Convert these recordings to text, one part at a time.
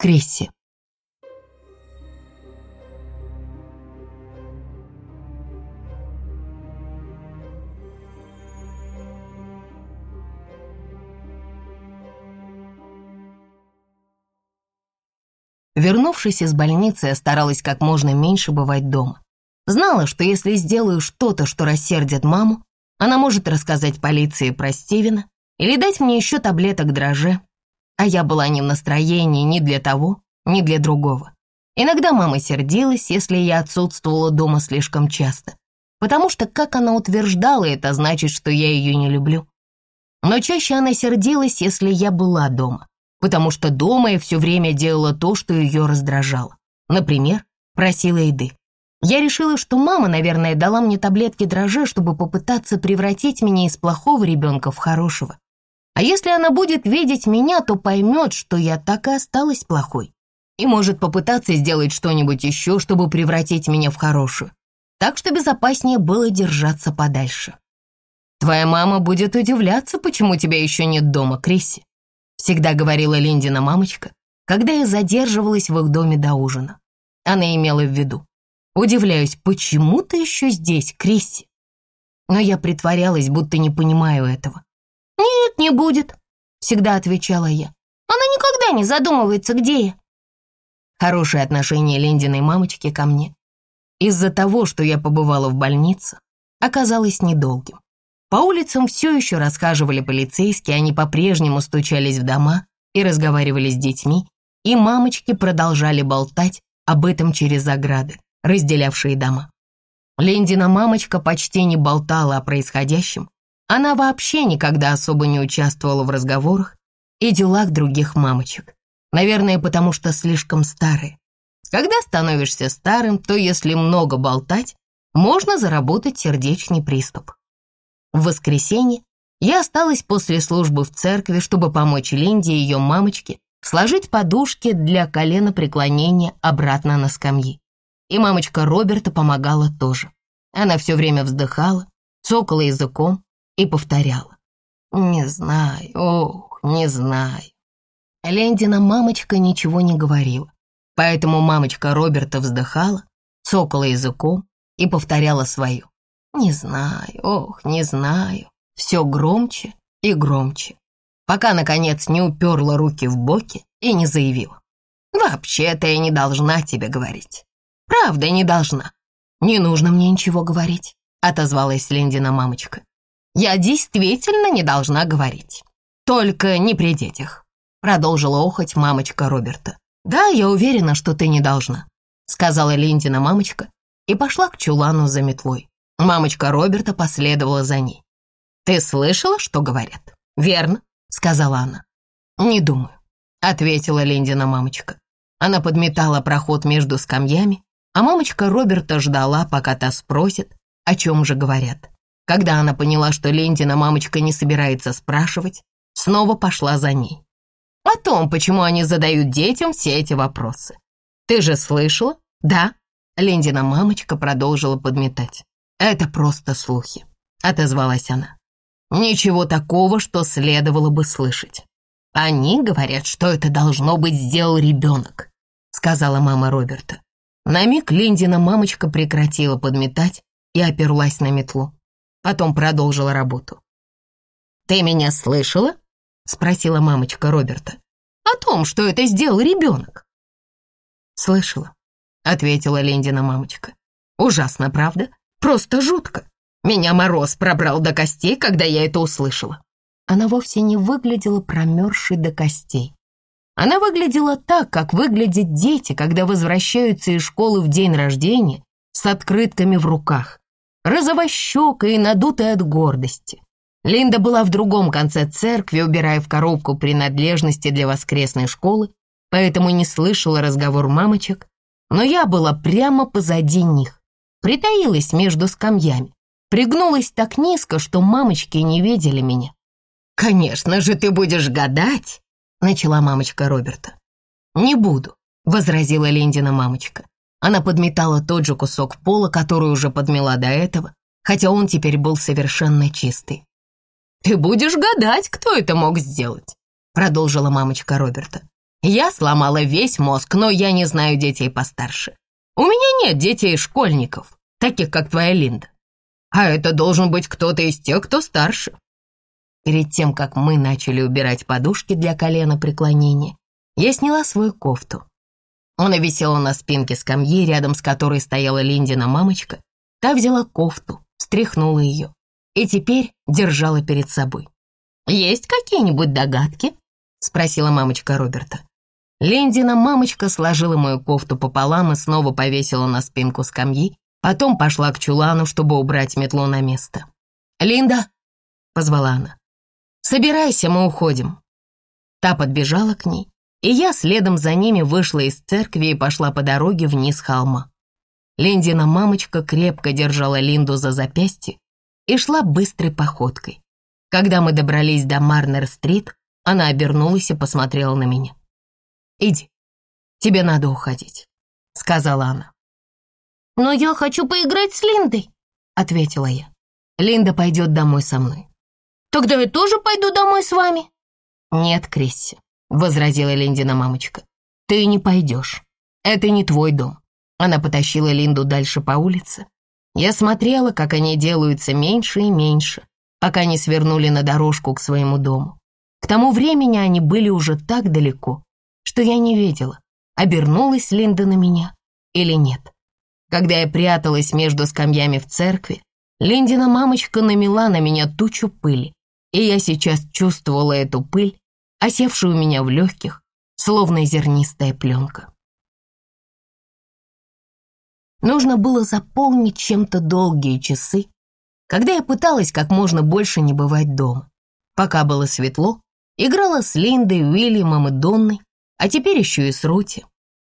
Крисси. Вернувшись из больницы, я старалась как можно меньше бывать дома. Знала, что если сделаю что-то, что рассердит маму, она может рассказать полиции про Стивена или дать мне еще таблеток дрожжи. А я была не в настроении ни для того, ни для другого. Иногда мама сердилась, если я отсутствовала дома слишком часто, потому что, как она утверждала, это значит, что я ее не люблю. Но чаще она сердилась, если я была дома, потому что дома я все время делала то, что ее раздражало. Например, просила еды. Я решила, что мама, наверное, дала мне таблетки дрожжа, чтобы попытаться превратить меня из плохого ребенка в хорошего. А если она будет видеть меня, то поймет, что я так и осталась плохой. И может попытаться сделать что-нибудь еще, чтобы превратить меня в хорошую. Так что безопаснее было держаться подальше. «Твоя мама будет удивляться, почему тебя еще нет дома, Крисси», всегда говорила Линдина мамочка, когда я задерживалась в их доме до ужина. Она имела в виду. Удивляюсь, почему ты еще здесь, Крисси? Но я притворялась, будто не понимаю этого. «Нет, не будет», — всегда отвечала я. «Она никогда не задумывается, где я». Хорошее отношение Линдиной мамочки ко мне из-за того, что я побывала в больнице, оказалось недолгим. По улицам все еще расхаживали полицейские, они по-прежнему стучались в дома и разговаривали с детьми, и мамочки продолжали болтать об этом через ограды разделявшие дома. Линдина мамочка почти не болтала о происходящем. Она вообще никогда особо не участвовала в разговорах и делах других мамочек. Наверное, потому что слишком старая. Когда становишься старым, то если много болтать, можно заработать сердечный приступ. В воскресенье я осталась после службы в церкви, чтобы помочь Линде и ее мамочке сложить подушки для колена преклонения обратно на скамьи. И мамочка Роберта помогала тоже. Она все время вздыхала, цокала языком и повторяла. «Не знаю, ох, не знаю». Лендина мамочка ничего не говорила, поэтому мамочка Роберта вздыхала, цокала языком и повторяла свое. «Не знаю, ох, не знаю». Все громче и громче, пока, наконец, не уперла руки в боки и не заявила. «Вообще-то я не должна тебе говорить. Правда, не должна. Не нужно мне ничего говорить, отозвалась Линдина мамочка. Я действительно не должна говорить. Только не при детях, продолжила охоть мамочка Роберта. Да, я уверена, что ты не должна, сказала Линдина мамочка и пошла к чулану за метлой. Мамочка Роберта последовала за ней. «Ты слышала, что говорят?» «Верно», — сказала она. «Не думаю», — ответила Линдина мамочка. Она подметала проход между скамьями а мамочка Роберта ждала, пока та спросит, о чем же говорят. Когда она поняла, что Лендина мамочка не собирается спрашивать, снова пошла за ней. О том, почему они задают детям все эти вопросы. «Ты же слышала?» «Да». Лендина мамочка продолжила подметать. «Это просто слухи», — отозвалась она. «Ничего такого, что следовало бы слышать. Они говорят, что это должно быть сделал ребенок», — сказала мама Роберта. На миг Линдина мамочка прекратила подметать и оперлась на метлу. Потом продолжила работу. «Ты меня слышала?» — спросила мамочка Роберта. «О том, что это сделал ребенок». «Слышала», — ответила Линдина мамочка. «Ужасно, правда? Просто жутко. Меня мороз пробрал до костей, когда я это услышала». Она вовсе не выглядела промерзшей до костей. Она выглядела так, как выглядят дети, когда возвращаются из школы в день рождения с открытками в руках, розовощекая и надутая от гордости. Линда была в другом конце церкви, убирая в коробку принадлежности для воскресной школы, поэтому не слышала разговор мамочек, но я была прямо позади них, притаилась между скамьями, пригнулась так низко, что мамочки не видели меня. «Конечно же ты будешь гадать, начала мамочка Роберта. «Не буду», — возразила Линдина мамочка. Она подметала тот же кусок пола, который уже подмела до этого, хотя он теперь был совершенно чистый. «Ты будешь гадать, кто это мог сделать», — продолжила мамочка Роберта. Я сломала весь мозг, но я не знаю детей постарше. У меня нет детей-школьников, таких как твоя Линда. А это должен быть кто-то из тех, кто старше. Перед тем, как мы начали убирать подушки для колена преклонения, я сняла свою кофту. Она висела на спинке скамьи, рядом с которой стояла Линдина мамочка. Та взяла кофту, встряхнула ее и теперь держала перед собой. «Есть какие-нибудь догадки?» — спросила мамочка Роберта. Линдина мамочка сложила мою кофту пополам и снова повесила на спинку скамьи, потом пошла к чулану, чтобы убрать метлу на место. «Линда!» — позвала она. «Собирайся, мы уходим». Та подбежала к ней, и я следом за ними вышла из церкви и пошла по дороге вниз холма. Линдина мамочка крепко держала Линду за запястье и шла быстрой походкой. Когда мы добрались до Марнер-стрит, она обернулась и посмотрела на меня. «Иди, тебе надо уходить», — сказала она. «Но я хочу поиграть с Линдой», — ответила я. «Линда пойдет домой со мной». «Тогда я тоже пойду домой с вами». «Нет, Крисси», — возразила Линдина мамочка. «Ты не пойдешь. Это не твой дом». Она потащила Линду дальше по улице. Я смотрела, как они делаются меньше и меньше, пока не свернули на дорожку к своему дому. К тому времени они были уже так далеко, что я не видела, обернулась Линда на меня или нет. Когда я пряталась между скамьями в церкви, Линдина мамочка намела на меня тучу пыли, и я сейчас чувствовала эту пыль, осевшую у меня в легких, словно зернистая пленка. Нужно было заполнить чем-то долгие часы, когда я пыталась как можно больше не бывать дома. Пока было светло, играла с Линдой, Уильямом и Донной, а теперь еще и с Рути.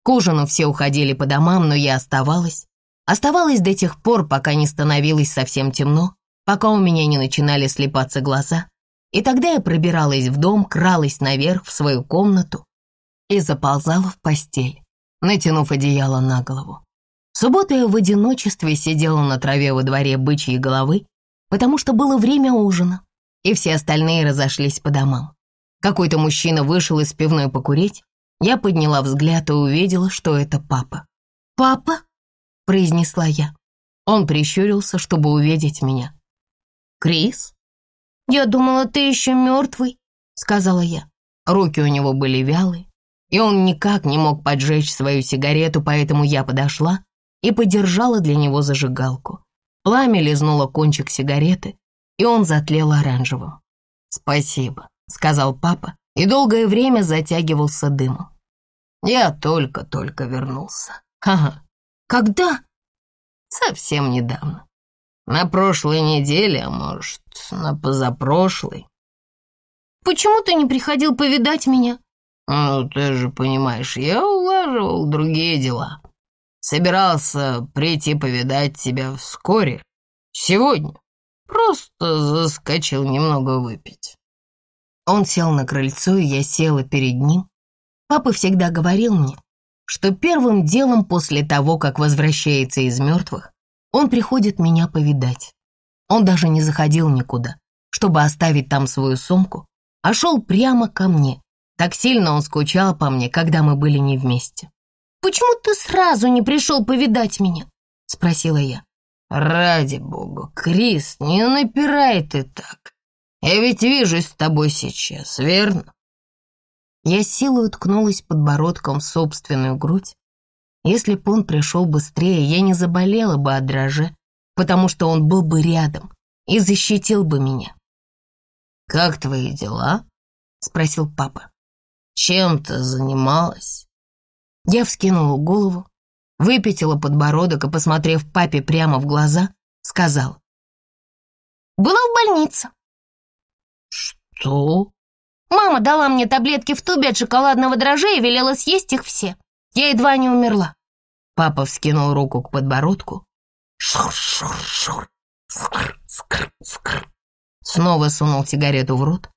К ужину все уходили по домам, но я оставалась. Оставалась до тех пор, пока не становилось совсем темно, пока у меня не начинали слепаться глаза. И тогда я пробиралась в дом, кралась наверх в свою комнату и заползала в постель, натянув одеяло на голову. В субботу я в одиночестве сидела на траве во дворе бычьей головы, потому что было время ужина, и все остальные разошлись по домам. Какой-то мужчина вышел из пивной покурить, я подняла взгляд и увидела, что это папа. «Папа?» — произнесла я. Он прищурился, чтобы увидеть меня. «Крис?» «Я думала, ты еще мертвый», — сказала я. Руки у него были вялые, и он никак не мог поджечь свою сигарету, поэтому я подошла и подержала для него зажигалку. Пламя лизнуло кончик сигареты, и он затлел оранжевым. «Спасибо», — сказал папа, и долгое время затягивался дымом. Я только-только вернулся. Ага. Когда? Совсем недавно. На прошлой неделе, а может, на позапрошлой. Почему ты не приходил повидать меня? Ну, ты же понимаешь, я улаживал другие дела. Собирался прийти повидать тебя вскоре, сегодня. Просто заскочил немного выпить. Он сел на крыльцо, и я села перед ним. Папа всегда говорил мне, что первым делом после того, как возвращается из мертвых, он приходит меня повидать. Он даже не заходил никуда, чтобы оставить там свою сумку, а шел прямо ко мне. Так сильно он скучал по мне, когда мы были не вместе. «Почему ты сразу не пришел повидать меня?» — спросила я. «Ради бога, Крис, не напирай ты так. Я ведь вижу с тобой сейчас, верно?» Я силой уткнулась подбородком в собственную грудь. Если бы он пришел быстрее, я не заболела бы от дрожи, потому что он был бы рядом и защитил бы меня. «Как твои дела?» — спросил папа. «Чем ты занималась?» Я вскинула голову, выпятила подбородок и, посмотрев папе прямо в глаза, сказал. «Была в больнице». «Что?» «Мама дала мне таблетки в тубе от шоколадного дрожжа и велела съесть их все. Я едва не умерла». Папа вскинул руку к подбородку. «Шур-шур-шур, скр-скр-скр». Снова сунул сигарету в рот,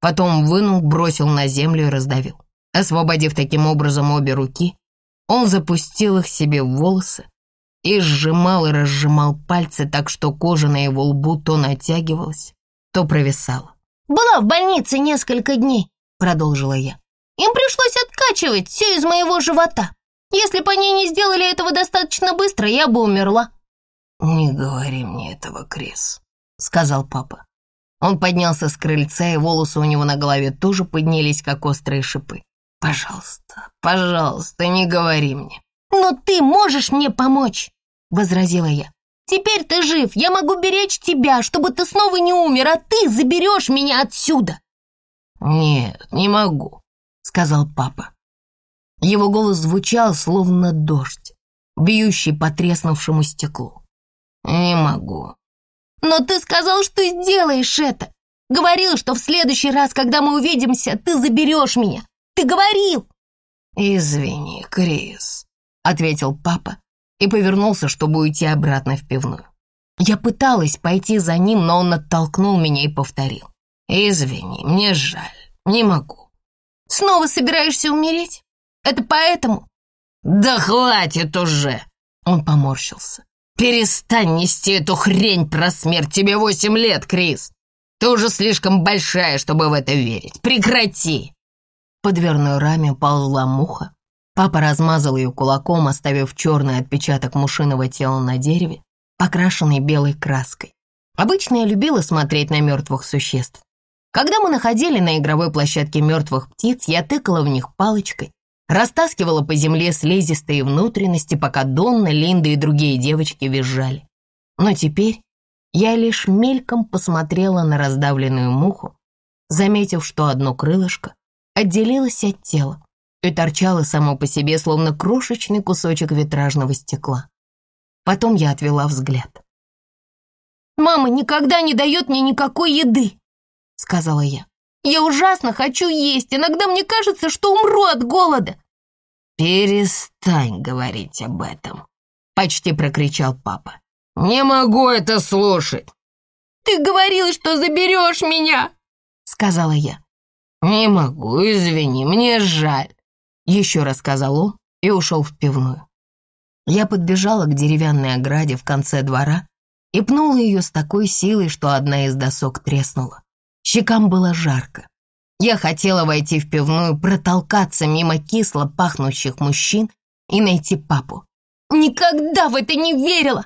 потом вынул, бросил на землю и раздавил. Освободив таким образом обе руки, он запустил их себе в волосы и сжимал и разжимал пальцы так, что кожа на его лбу то натягивалась, то провисала. «Была в больнице несколько дней», — продолжила я. Им пришлось откачивать все из моего живота. Если бы они не сделали этого достаточно быстро, я бы умерла». «Не говори мне этого, Крис», — сказал папа. Он поднялся с крыльца, и волосы у него на голове тоже поднялись, как острые шипы. «Пожалуйста, пожалуйста, не говори мне». «Но ты можешь мне помочь», — возразила я. «Теперь ты жив, я могу беречь тебя, чтобы ты снова не умер, а ты заберешь меня отсюда». «Нет, не могу», — сказал папа. Его голос звучал, словно дождь, бьющий по треснувшему стеклу. «Не могу». «Но ты сказал, что сделаешь это. Говорил, что в следующий раз, когда мы увидимся, ты заберешь меня. Ты говорил!» «Извини, Крис», — ответил папа и повернулся, чтобы уйти обратно в пивную. Я пыталась пойти за ним, но он оттолкнул меня и повторил. «Извини, мне жаль, не могу». «Снова собираешься умереть? Это поэтому?» «Да хватит уже!» Он поморщился. «Перестань нести эту хрень про смерть. Тебе восемь лет, Крис. Ты уже слишком большая, чтобы в это верить. Прекрати!» По дверной раме ползла муха. Папа размазал ее кулаком, оставив черный отпечаток мушиного тела на дереве, покрашенный белой краской. Обычно я любила смотреть на мертвых существ. Когда мы находили на игровой площадке мертвых птиц, я тыкала в них палочкой, растаскивала по земле слизистые внутренности, пока Донна, Линда и другие девочки визжали. Но теперь я лишь мельком посмотрела на раздавленную муху, заметив, что одно крылышко отделилось от тела и торчало само по себе, словно крошечный кусочек витражного стекла. Потом я отвела взгляд. «Мама никогда не дает мне никакой еды», — сказала я. «Я ужасно хочу есть. Иногда мне кажется, что умру от голода». «Перестань говорить об этом», — почти прокричал папа. «Не могу это слушать». «Ты говорил, что заберешь меня», — сказала я. «Не могу, извини, мне жаль», — еще раз сказал он и ушел в пивную. Я подбежала к деревянной ограде в конце двора и пнула ее с такой силой, что одна из досок треснула. Щекам было жарко. Я хотела войти в пивную, протолкаться мимо кисло пахнущих мужчин и найти папу. «Никогда в это не верила!»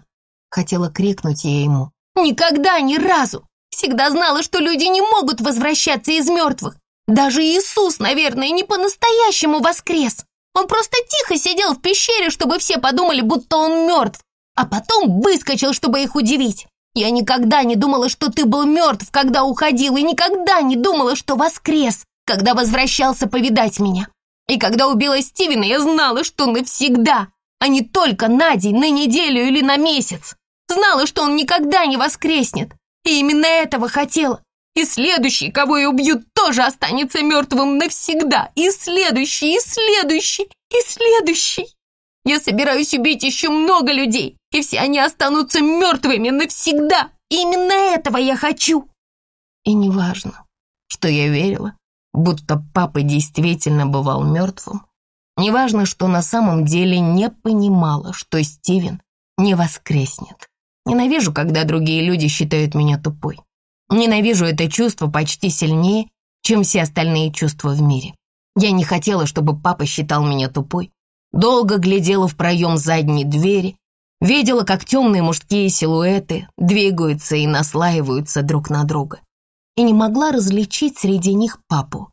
Хотела крикнуть я ему. «Никогда, ни разу! Всегда знала, что люди не могут возвращаться из мертвых. Даже Иисус, наверное, не по-настоящему воскрес. Он просто тихо сидел в пещере, чтобы все подумали, будто он мертв, а потом выскочил, чтобы их удивить. Я никогда не думала, что ты был мертв, когда уходил, и никогда не думала, что воскрес, когда возвращался повидать меня. И когда убила Стивена, я знала, что навсегда, а не только на день, на неделю или на месяц. Знала, что он никогда не воскреснет. И именно этого хотела. И следующий, кого я убью, тоже останется мертвым навсегда. И следующий, и следующий, и следующий. Я собираюсь убить еще много людей, и все они останутся мертвыми навсегда. Именно этого я хочу. И неважно, что я верила, будто папа действительно бывал мертвым. Неважно, что на самом деле не понимала, что Стивен не воскреснет. Ненавижу, когда другие люди считают меня тупой. Ненавижу это чувство почти сильнее, чем все остальные чувства в мире. Я не хотела, чтобы папа считал меня тупой. Долго глядела в проем задней двери, видела, как темные мужские силуэты двигаются и наслаиваются друг на друга. И не могла различить среди них папу.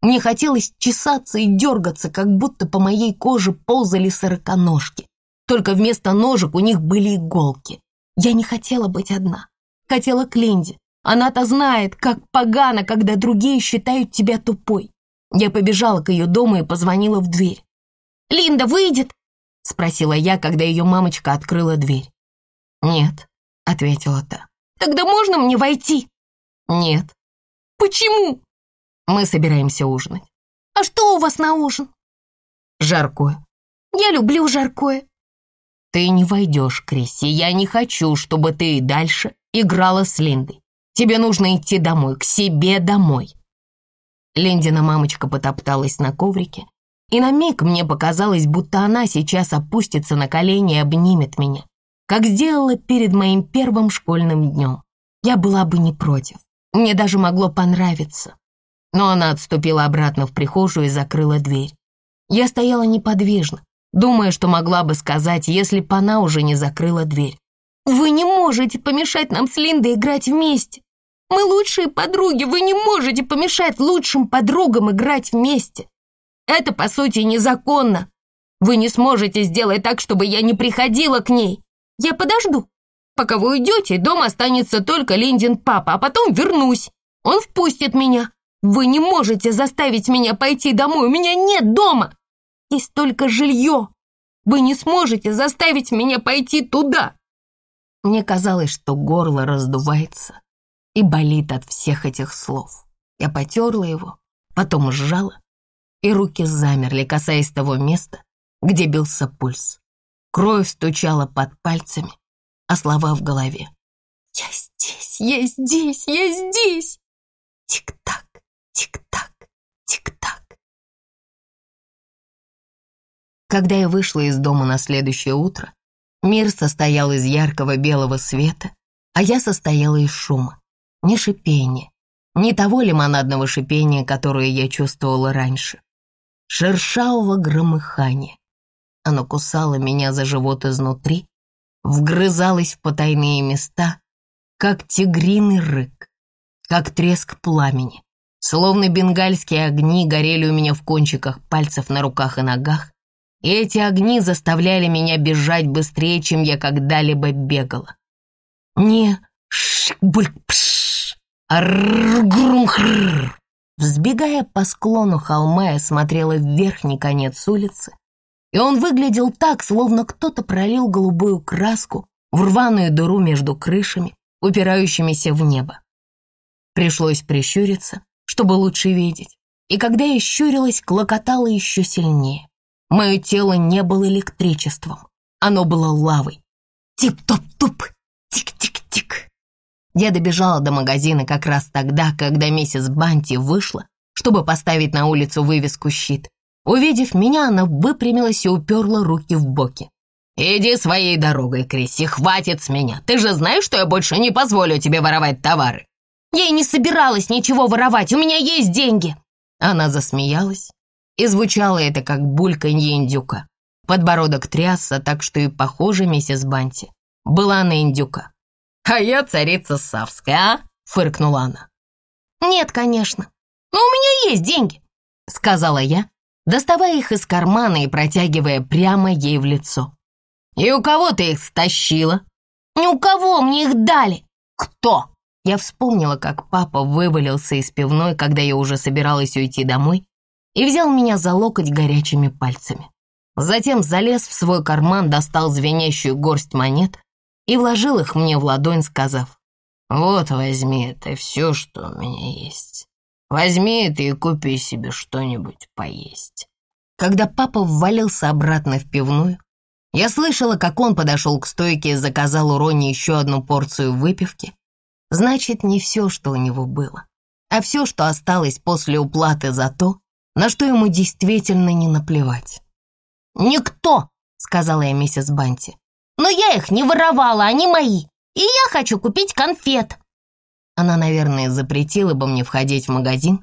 Мне хотелось чесаться и дергаться, как будто по моей коже ползали сороконожки. Только вместо ножек у них были иголки. Я не хотела быть одна. Хотела к Линде, она-то знает, как погано, когда другие считают тебя тупой. Я побежала к ее дому и позвонила в дверь. «Линда выйдет?» — спросила я, когда ее мамочка открыла дверь. «Нет», — ответила та. «Тогда можно мне войти?» «Нет». «Почему?» «Мы собираемся ужинать». «А что у вас на ужин?» «Жаркое». «Я люблю жаркое». «Ты не войдешь, Крисси. Я не хочу, чтобы ты и дальше играла с Линдой. Тебе нужно идти домой, к себе домой». Линдина мамочка потопталась на коврике, и на миг мне показалось, будто она сейчас опустится на колени и обнимет меня, как сделала перед моим первым школьным днем. Я была бы не против. Мне даже могло понравиться. но она отступила обратно в прихожую и закрыла дверь. Я стояла неподвижно, думая, что могла бы сказать, если бы она уже не закрыла дверь. «Вы не можете помешать нам с Линдой играть вместе. Мы лучшие подруги, вы не можете помешать лучшим подругам играть вместе. Это, по сути, незаконно. Вы не сможете сделать так, чтобы я не приходила к ней. Я подожду. Пока вы уйдете, дома останется только Линдин папа, а потом вернусь. Он впустит меня. Вы не можете заставить меня пойти домой, у меня нет дома. Есть только жилье. Вы не сможете заставить меня пойти туда. Мне казалось, что горло раздувается и болит от всех этих слов. Я потерла его, потом сжала, и руки замерли, касаясь того места, где бился пульс. Кровь стучала под пальцами, а слова в голове. «Я здесь, я здесь, я здесь!» Тик-так, тик-так, тик-так. Когда я вышла из дома на следующее утро, мир состоял из яркого белого света, а я состояла из шума. Ни шипения, ни того лимонадного шипения, которое я чувствовала раньше. Шершавого громыхания. Оно кусало меня за живот изнутри, вгрызалось в потайные места, как тигриный рык, как треск пламени. Словно бенгальские огни горели у меня в кончиках пальцев на руках и ногах, и эти огни заставляли меня бежать быстрее, чем я когда-либо бегала. Не шик-буль-пш, а р-грум-хр. Взбегая по склону холма, я смотрела в верхний конец улицы, и он выглядел так, словно кто-то пролил голубую краску в рваную дыру между крышами, упирающимися в небо. Пришлось прищуриться, чтобы лучше видеть, и когда я щурилась, клокотало еще сильнее. Мое тело не было электричеством, оно было лавой. Тип-топ-туп, тик-тик-тик. Я добежала до магазина как раз тогда, когда миссис Банти вышла, чтобы поставить на улицу вывеску «Щит», Увидев меня, она выпрямилась и уперла руки в боки. «Иди своей дорогой, Крисси, хватит с меня. Ты же знаешь, что я больше не позволю тебе воровать товары». «Я и не собиралась ничего воровать, у меня есть деньги». Она засмеялась, и звучало это как бульканье индюка. Подбородок трясся, так что и похоже миссис Банти была на индюка. «А я царица Савская, а?» — фыркнула она. «Нет, конечно, но у меня есть деньги», — сказала я, доставая их из кармана и протягивая прямо ей в лицо. «И у кого ты их стащила?» «Ни у кого, мне их дали!» «Кто?» Я вспомнила, как папа вывалился из пивной, когда я уже собиралась уйти домой, и взял меня за локоть горячими пальцами. Затем залез в свой карман, достал звенящую горсть монет и вложил их мне в ладонь, сказав, «Вот возьми, это все, что у меня есть». Возьми это и купи себе что-нибудь поесть». Когда папа ввалился обратно в пивную, я слышала, как он подошел к стойке и заказал у Рони еще одну порцию выпивки. Значит, не все, что у него было, а все, что осталось после уплаты за то, на что ему действительно не наплевать. «Никто!» — сказала я миссис Банти. «Но я их не воровала, они мои, и я хочу купить конфет!» Она, наверное, запретила бы мне входить в магазин,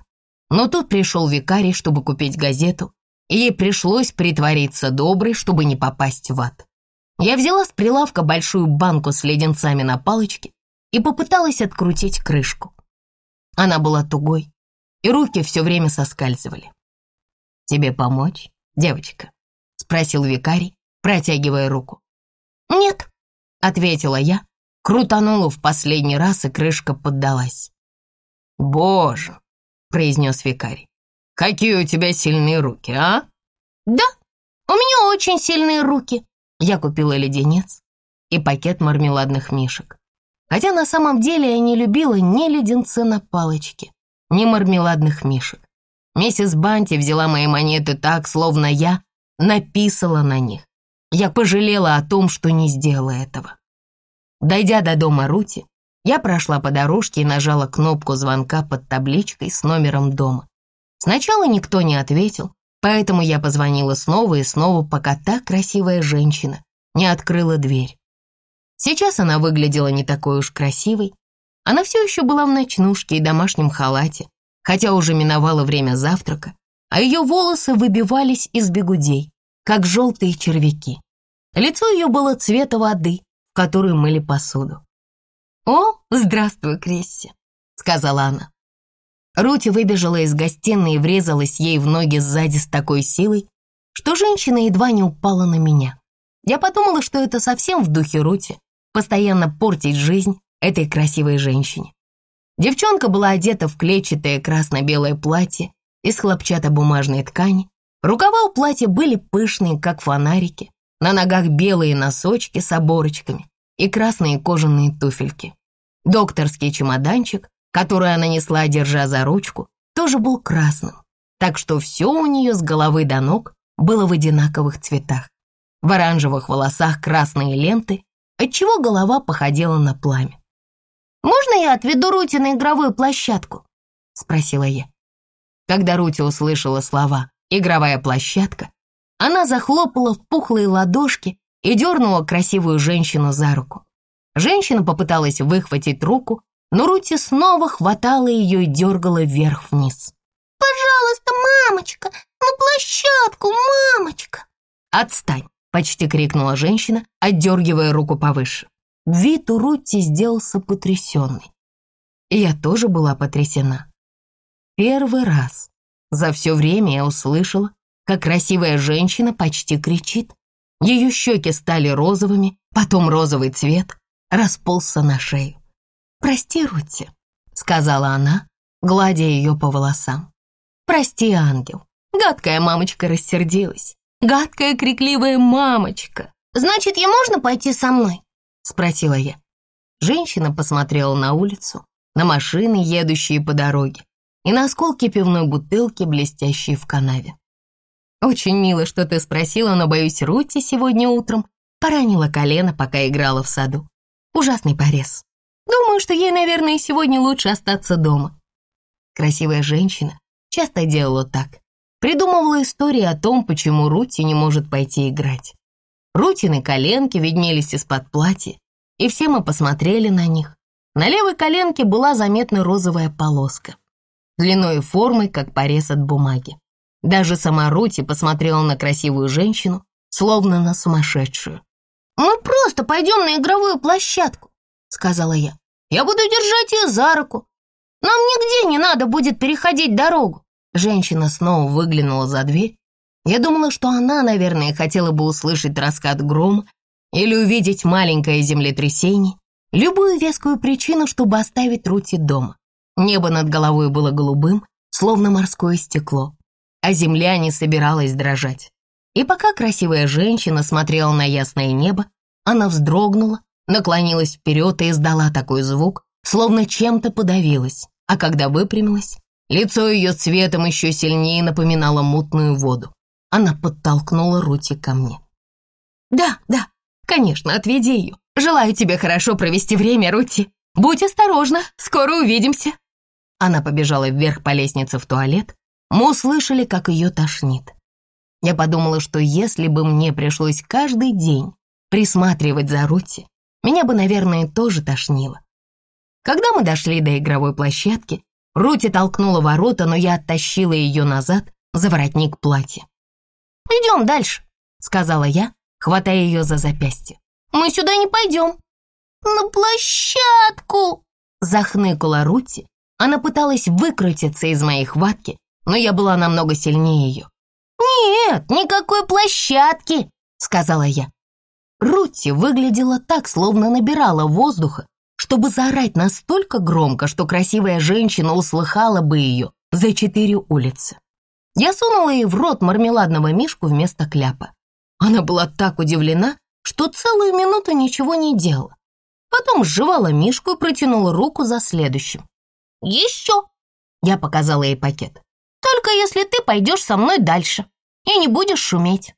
но тут пришел викарий, чтобы купить газету, и ей пришлось притвориться доброй, чтобы не попасть в ад. Я взяла с прилавка большую банку с леденцами на палочке и попыталась открутить крышку. Она была тугой, и руки все время соскальзывали. «Тебе помочь, девочка?» — спросил викарий, протягивая руку. «Нет», — ответила я, крутанула в последний раз, и крышка поддалась. «Боже!» — произнес викарий. «Какие у тебя сильные руки, а?» «Да, у меня очень сильные руки». Я купила леденец и пакет мармеладных мишек. Хотя на самом деле я не любила ни леденцы на палочке, ни мармеладных мишек. Миссис Банти взяла мои монеты так, словно я написала на них. Я пожалела о том, что не сделала этого. Дойдя до дома Рути, я прошла по дорожке и нажала кнопку звонка под табличкой с номером дома. Сначала никто не ответил, поэтому я позвонила снова и снова, пока та красивая женщина не открыла дверь. Сейчас она выглядела не такой уж красивой. Она все еще была в ночнушке и домашнем халате, хотя уже миновало время завтрака, а ее волосы выбивались из бегудей, как желтые червяки. Лицо ее было цвета воды, в которой мыли посуду. «О, здравствуй, Крисси», — сказала она. Рути выбежала из гостиной и врезалась ей в ноги сзади с такой силой, что женщина едва не упала на меня. Я подумала, что это совсем в духе Рути, постоянно портить жизнь этой красивой женщине. Девчонка была одета в клетчатое красно-белое платье из хлопчатобумажной ткани. Рукава у платья были пышные, как фонарики. На ногах белые носочки с оборочками и красные кожаные туфельки. Докторский чемоданчик, который она несла, держа за ручку, тоже был красным, так что все у нее с головы до ног было в одинаковых цветах. В оранжевых волосах красные ленты, отчего голова походила на пламя. «Можно я отведу Рути на игровую площадку?» — спросила я. Когда Рути услышала слова «игровая площадка», она захлопала в пухлые ладошки и дернула красивую женщину за руку. Женщина попыталась выхватить руку, но Рути снова хватала ее и дергала вверх-вниз. «Пожалуйста, мамочка, на площадку, мамочка!» «Отстань!» — почти крикнула женщина, отдергивая руку повыше. Вид у Рути сделался потрясенный. И я тоже была потрясена. Первый раз за все время я услышала, как красивая женщина почти кричит. Ее щеки стали розовыми, потом розовый цвет расползся на шею. «Прости, Рути», — сказала она, гладя ее по волосам. «Прости, ангел». Гадкая мамочка рассердилась. Гадкая крикливая мамочка. «Значит, ей можно пойти со мной?» спросила я. Женщина посмотрела на улицу, на машины, едущие по дороге, и на осколки пивной бутылки, блестящие в канаве. «Очень мило, что ты спросила, но, боюсь, Рути сегодня утром поранила колено, пока играла в саду. Ужасный порез. Думаю, что ей, наверное, сегодня лучше остаться дома». Красивая женщина часто делала так. Придумывала истории о том, почему Рути не может пойти играть. Рутины коленки виднелись из-под платья, и все мы посмотрели на них. На левой коленке была заметна розовая полоска, длиной и формой, как порез от бумаги. Даже сама Рути посмотрела на красивую женщину, словно на сумасшедшую. «Мы просто пойдем на игровую площадку», — сказала я. «Я буду держать ее за руку. Нам нигде не надо будет переходить дорогу». Женщина снова выглянула за дверь я думала, что она, наверное, хотела бы услышать раскат грома или увидеть маленькое землетрясение, любую вескую причину, чтобы оставить Рути дома. Небо над головой было голубым, словно морское стекло, а земля не собиралась дрожать. И пока красивая женщина смотрела на ясное небо, она вздрогнула, наклонилась вперед и издала такой звук, словно чем-то подавилась, а когда выпрямилась, лицо ее цветом еще сильнее напоминало мутную воду. Она подтолкнула Рути ко мне. «Да, да, конечно, отведи ее. Желаю тебе хорошо провести время, Рути. Будь осторожна, скоро увидимся». Она побежала вверх по лестнице в туалет. Мы услышали, как ее тошнит. Я подумала, что если бы мне пришлось каждый день присматривать за Рути, меня бы, наверное, тоже тошнило. Когда мы дошли до игровой площадки, Рути толкнула ворота, но я оттащила ее назад за воротник платья. «Идем дальше», — сказала я, хватая ее за запястье. «Мы сюда не пойдем». «На площадку!» — захныкала Рути. Она пыталась выкрутиться из моей хватки, но я была намного сильнее ее. «Нет, никакой площадки!» — сказала я. Рути выглядела так, словно набирала воздуха, чтобы заорать настолько громко, что красивая женщина услыхала бы ее за четыре улицы. Я сунула ей в рот мармеладного мишку вместо кляпа. Она была так удивлена, что целую минуту ничего не делала. Потом сживала мишку и протянула руку за следующим. «Еще!» Я показала ей пакет. «Только если ты пойдешь со мной дальше и не будешь шуметь».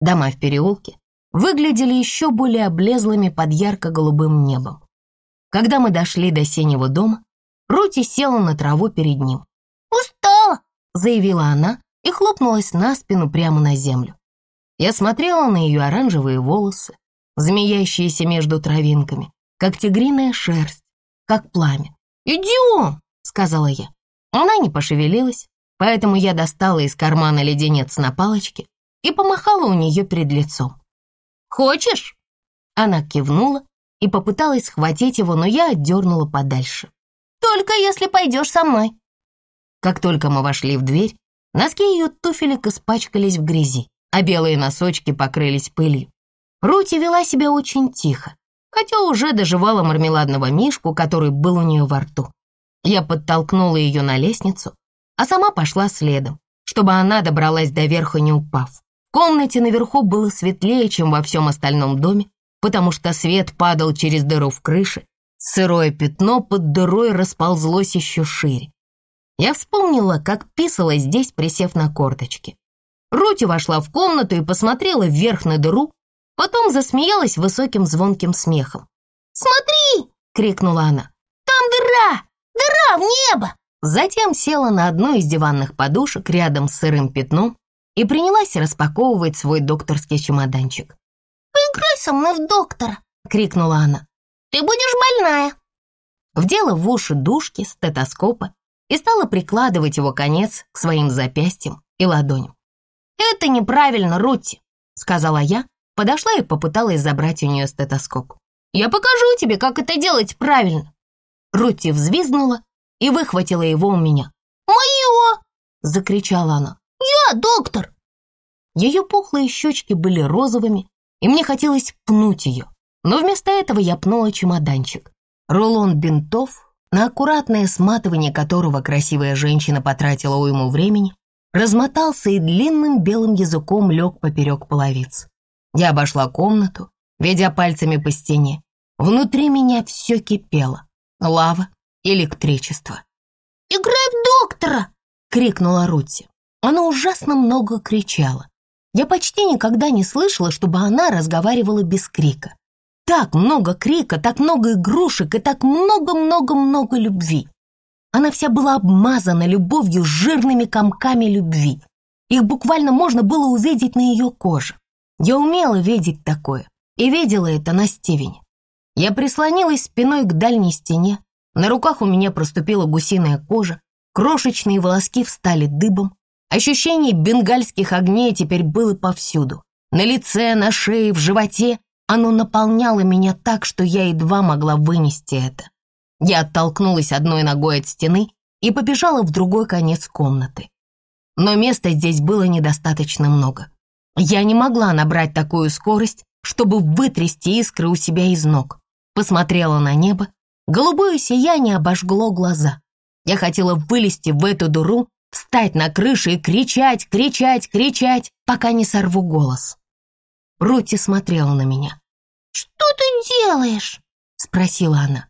Дома в переулке выглядели еще более облезлыми под ярко-голубым небом. Когда мы дошли до синего дома, Рути села на траву перед ним. «Устала!» заявила она и хлопнулась на спину прямо на землю. Я смотрела на ее оранжевые волосы, змеящиеся между травинками, как тигриная шерсть, как пламя. «Идем!» — сказала я. Она не пошевелилась, поэтому я достала из кармана леденец на палочке и помахала у нее перед лицом. «Хочешь?» Она кивнула и попыталась схватить его, но я отдернула подальше. «Только если пойдешь со мной». Как только мы вошли в дверь, носки ее туфелек испачкались в грязи, а белые носочки покрылись пылью. Рути вела себя очень тихо, хотя уже доживала мармеладного мишку, который был у нее во рту. Я подтолкнула ее на лестницу, а сама пошла следом, чтобы она добралась до верха, не упав. В комнате наверху было светлее, чем во всем остальном доме, потому что свет падал через дыру в крыше, сырое пятно под дырой расползлось еще шире. Я вспомнила, как писала здесь, присев на корточки. Рути вошла в комнату и посмотрела вверх на дыру, потом засмеялась высоким звонким смехом. «Смотри!» — крикнула она. «Там дыра! Дыра в небо!» Затем села на одну из диванных подушек рядом с сырым пятном и принялась распаковывать свой докторский чемоданчик. «Поиграй со мной в доктора!» — крикнула она. «Ты будешь больная!» Вдела в уши дужки, стетоскопа и стала прикладывать его конец к своим запястьям и ладоням. «Это неправильно, Рутти!» — сказала я, подошла и попыталась забрать у нее стетоскоп. «Я покажу тебе, как это делать правильно!» Рутти взвизгнула и выхватила его у меня. «Мое!» — закричала она. «Я доктор!» Ее пухлые щечки были розовыми, и мне хотелось пнуть ее. Но вместо этого я пнула чемоданчик. Рулон бинтов, на аккуратное сматывание которого красивая женщина потратила уйму времени, размотался и длинным белым языком лег поперек половиц. Я обошла комнату, ведя пальцами по стене. Внутри меня все кипело лава, электричество. «Играй в доктора!» — крикнула Рути. Она ужасно много кричала. Я почти никогда не слышала, чтобы она разговаривала без крика. Так много крика, так много игрушек и так много-много-много любви. Она вся была обмазана любовью жирными комками любви. Их буквально можно было увидеть на ее коже. Я умела видеть такое и видела это на Стивене. Я прислонилась спиной к дальней стене. На руках у меня проступила гусиная кожа, крошечные волоски встали дыбом. Ощущение бенгальских огней теперь было повсюду. На лице, на шее, в животе оно наполняло меня так, что я едва могла вынести это. Я оттолкнулась одной ногой от стены и побежала в другой конец комнаты. Но места здесь было недостаточно много. Я не могла набрать такую скорость, чтобы вытрясти искры у себя из ног посмотрела на небо. Голубое сияние обожгло глаза. Я хотела вылезти в эту дуру, встать на крыше и кричать, кричать, кричать, пока не сорву голос. Рути смотрела на меня. «Что ты делаешь?» — спросила она.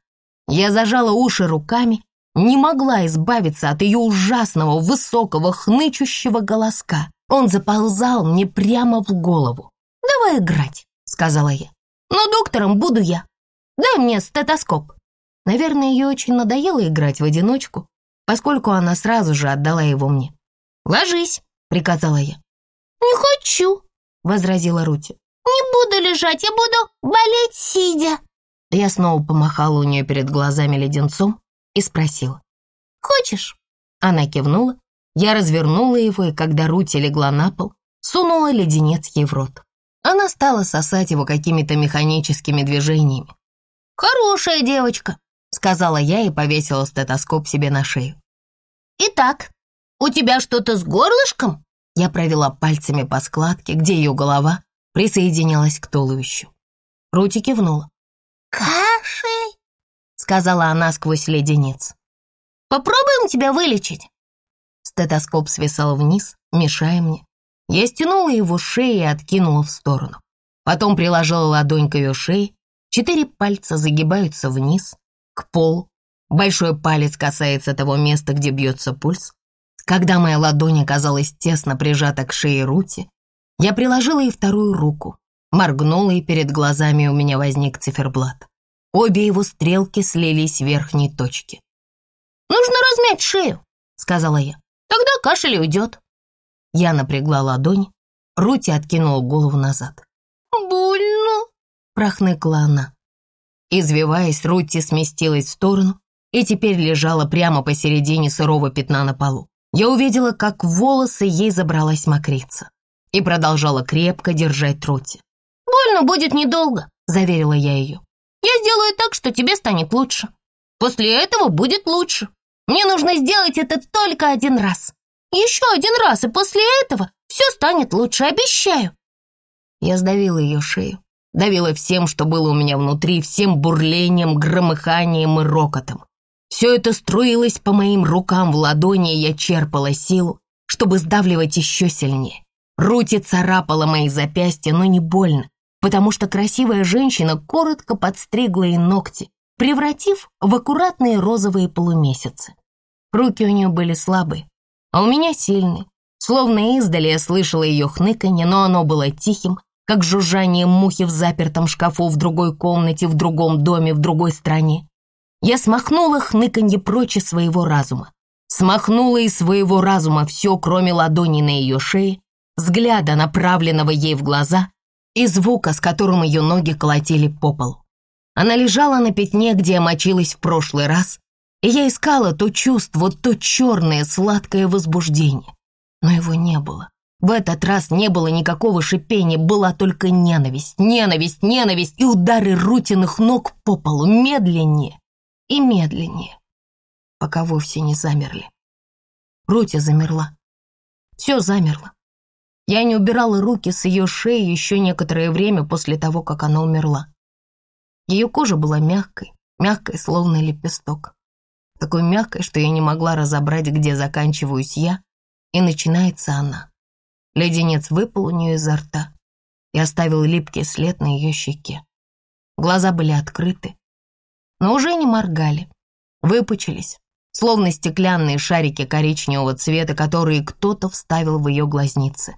Я зажала уши руками, не могла избавиться от ее ужасного, высокого, хнычущего голоска. Он заползал мне прямо в голову. «Давай играть», — сказала я. «Но доктором буду я, Дай мне стетоскоп». Наверное, ей очень надоело играть в одиночку, поскольку она сразу же отдала его мне. «Ложись», — приказала я. «Не хочу», — возразила Рути. «Не буду лежать, я буду болеть сидя». Я снова помахала у нее перед глазами леденцом и спросила. «Хочешь?» Она кивнула. Я развернула его, и когда Рути легла на пол, сунула леденец ей в рот. Она стала сосать его какими-то механическими движениями. «Хорошая девочка», — сказала я и повесила стетоскоп себе на шею. «Итак, у тебя что-то с горлышком?» Я провела пальцами по складке, где ее голова присоединялась к туловищу. Рути кивнула. «Кашель», — сказала она сквозь леденец. «Попробуем тебя вылечить». Стетоскоп свисал вниз, мешая мне. Я стянула его с шеи и откинула в сторону. Потом приложила ладонь к ее шее Четыре пальца загибаются вниз, к полу. Большой палец касается того места, где бьется пульс. Когда моя ладонь оказалась тесно прижата к шее Рути, я приложила и вторую руку, моргнула, и перед глазами у меня возник циферблат. Обе его стрелки слились в верхней точке. «Нужно размять шею», — сказала я. «Тогда кашель уйдет». Я напрягла ладонь, Рути откинула голову назад. «Больно», — прохныкла она. Извиваясь, Рутти сместилась в сторону и теперь лежала прямо посередине сырого пятна на полу. Я увидела, как в волосы ей забралась мокрица и продолжала крепко держать Рути. «Больно будет недолго», — заверила я ее. «Я сделаю так, что тебе станет лучше. После этого будет лучше. Мне нужно сделать это только один раз. Еще один раз, и после этого все станет лучше, обещаю». Я сдавила ее шею, давила всем, что было у меня внутри, всем бурлением, громыханием и рокотом. Все это струилось по моим рукам в ладони, и я черпала силу, чтобы сдавливать еще сильнее. Рути царапала мои запястья, но не больно, потому что красивая женщина коротко подстригла ей ногти, превратив в аккуратные розовые полумесяцы. Руки у нее были слабые, а у меня сильные. Словно издали я слышала ее хныканье, но оно было тихим, как жужжание мухи в запертом шкафу в другой комнате, в другом доме, в другой стране. Я смахнула хныканье прочь из своего разума. Смахнула из своего разума все, кроме ладони на ее шее, взгляда, направленного ей в глаза, и звука, с которым ее ноги колотили по полу. Она лежала на пятне, где мочилась в прошлый раз, и я искала то чувство, то черное сладкое возбуждение. Но его не было. В этот раз не было никакого шипения, была только ненависть, ненависть, ненависть и удары рутиных ног по полу медленнее и медленнее, пока вовсе не замерли. Рути замерла. Все замерло. Я не убирала руки с ее шеи еще некоторое время после того, как она умерла. Ее кожа была мягкой, мягкой, словно лепесток. Такой мягкой, что я не могла разобрать, где заканчиваюсь я, и начинается она. Леденец выпал у нее изо рта и оставил липкий след на ее щеке. Глаза были открыты, но уже не моргали, выпучились, словно стеклянные шарики коричневого цвета, которые кто-то вставил в ее глазницы.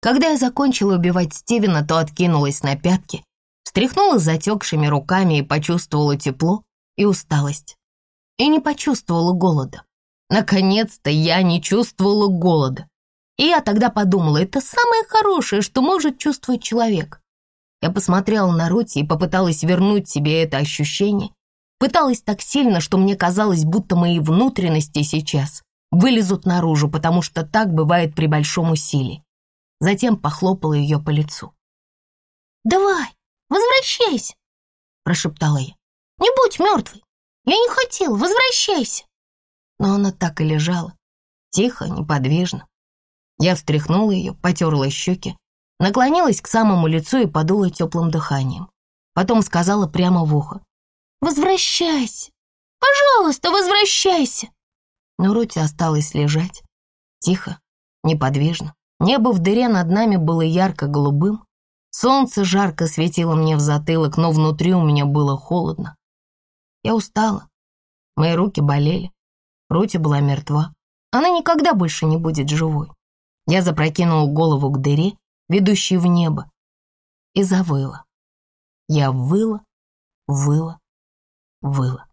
Когда я закончила убивать Стивена, то откинулась на пятки, встряхнула затекшими руками и почувствовала тепло и усталость. И не почувствовала голода. Наконец-то я не чувствовала голода. И я тогда подумала, это самое хорошее, что может чувствовать человек. Я посмотрела на Рути и попыталась вернуть себе это ощущение. Пыталась так сильно, что мне казалось, будто мои внутренности сейчас вылезут наружу, потому что так бывает при большом усилии затем похлопала ее по лицу. «Давай, возвращайся!» — прошептала я. «Не будь мертвой! Я не хотел, возвращайся!» Но она так и лежала, тихо, неподвижно. Я встряхнула ее, потерла щеки, наклонилась к самому лицу и подула теплым дыханием. Потом сказала прямо в ухо. «Возвращайся! Пожалуйста, возвращайся!» Но Рути осталась лежать, тихо, неподвижно. Небо в дыре над нами было ярко-голубым. Солнце жарко светило мне в затылок, но внутри у меня было холодно. Я устала. Мои руки болели. Рути была мертва. Она никогда больше не будет живой. Я запрокинула голову к дыре, ведущей в небо, и завыла. Я выла, выла, выла.